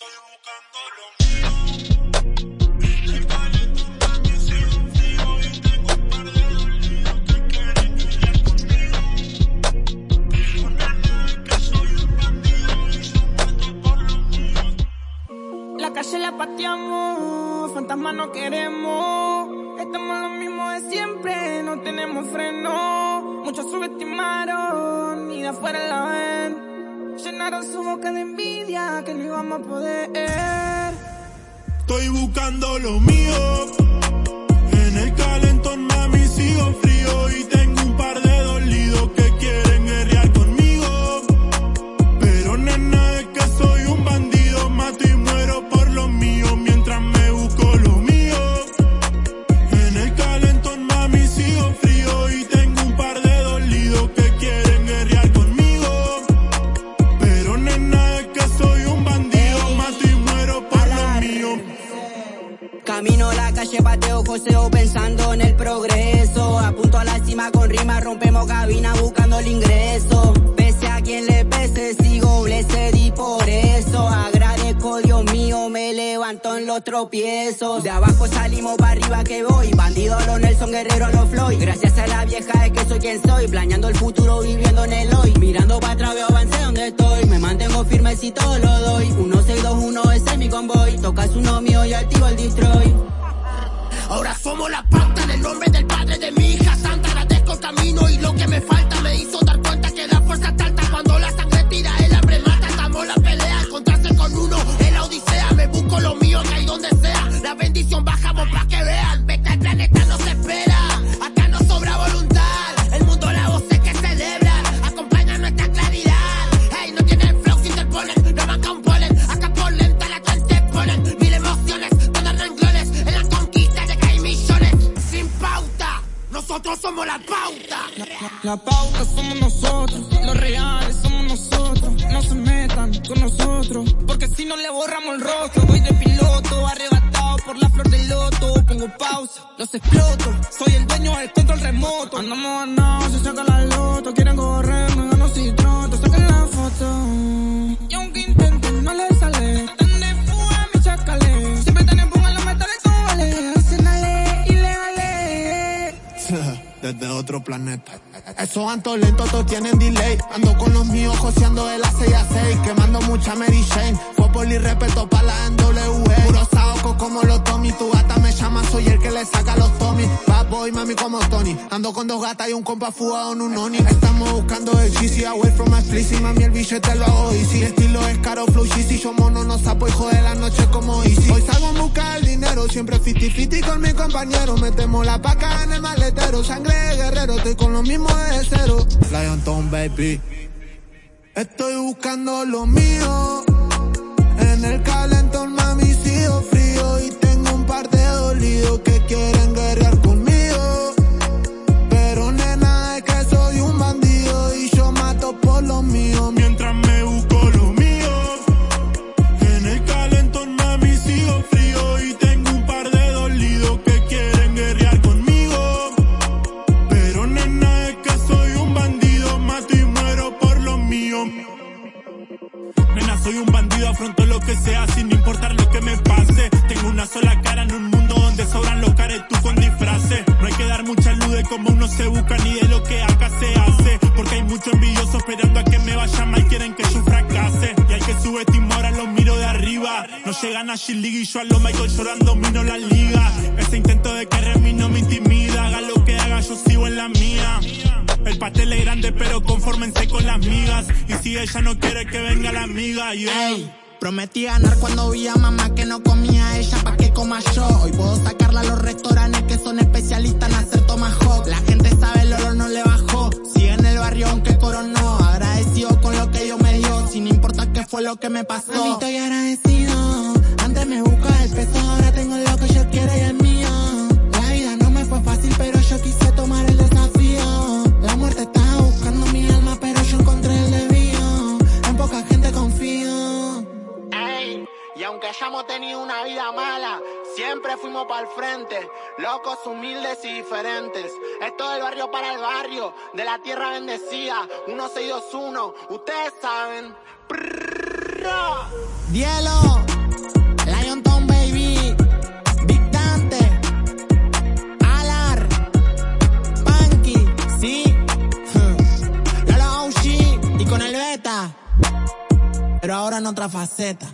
Mío. La pateamos, fantasmas no queremos. Estamos lo mismo de siempre, no tenemos freno. Muchos subestimaron y de afuera la ven. Llenaron su boca de envidia que no íbamos a poder. Estoy buscando lo mío. En el calentón, Calle, pateo, joseo, pensando en el progreso. Apunto a la cima con rima, rompemos cabina buscando el ingreso. Pese a quien le pese, sigo blessed y por eso agradezco, Dios mío, me levanto en los tropiezos. De abajo salimos para arriba que voy, bandido a los Nelson, guerrero a los Floyd. Gracias a la vieja es que soy quien soy, planeando el futuro, viviendo en el hoy. Mirando para atrás veo avance donde estoy, me mantengo firme si todo lo doy. 1621 ese es mi convoy, tocas uno mío y activo el destroy. Ahora somos la pauta en el nombre del padre de mi hija santa. Agradezco el camino y lo que me falta me hizo Nosotros somos la pauta. La pauta somos nosotros, los reales somos nosotros. No se metan con nosotros, porque si no le borramos el rostro. Voy de piloto, arrebatado por la flor del loto. Pongo pausa, los exploto. Soy el dueño del control remoto. Andamos ganados, se saca la loto. Quieren correr, me gano si troto. Saquen la foto. Esos antos lentos todos tienen delay. Ando con los míos joseando de las 6 a 6. Quemando mucha Mary Jane. Fue por irrespeto para la NWA. Puro saoco como los Tommy. Tu gata me llama, soy el que le saca los Tommy. Boy, mami como Tony. Ando con dos gatas y un compa fugado en un Oni. Estamos buscando el GC away from my explicit. Mami, el billete lo hago easy. Estilo es caro, flow cheesy. Yo mono, no sapo, hijo de la noche como easy. Hoy salgo en busca del dinero. Siempre fiti fiti con mi compañero. Metemos la paca en el maletero. Sangre de guerrero, estoy con lo mismo de cero. Lion Tone, baby. Estoy buscando lo mío. En el calentón, mami, sigo frío. Que sea sin importar lo que me pase. Tengo una sola cara en un mundo donde sobran los tú con disfraces. No hay que dar mucha luz de cómo uno se busca ni de lo que acá se hace. Porque hay muchos envidiosos esperando a que me vaya mal, quieren que yo fracase. Y hay que subestimar, ahora los miro de arriba. No llegan a G-League y yo a los Michael llorando domino la liga. Ese intento de que mí no me intimida. Haga lo que haga, yo sigo en la mía. El pastel es grande, pero confórmense con las migas. Y si ella no quiere que venga la amiga, yeah. Prometí ganar cuando vi a mamá que no comía ella pa' que coma yo. Hoy puedo sacarla a los restaurantes que son especialistas en hacer tomahawk. La gente sabe el olor no le bajó. Sigue en el barrio aunque coronó. Agradecido con lo que Dios me dio. Sin importar qué fue lo que me pasó. Mami, estoy agradecido. Antes me buscaba el peso, ahora tengo lo que yo quiero y es mío. La vida no me fue fácil, pero yo quise tomar el una vida mala, siempre fuimos para el frente, locos, humildes y diferentes. Esto del barrio para el barrio, de la tierra bendecida, 1621, ustedes saben. Dielo, Lion Tom Baby, Big Alar, Panky, sí, Lolo Oshi y con el Beta. Pero ahora en otra faceta.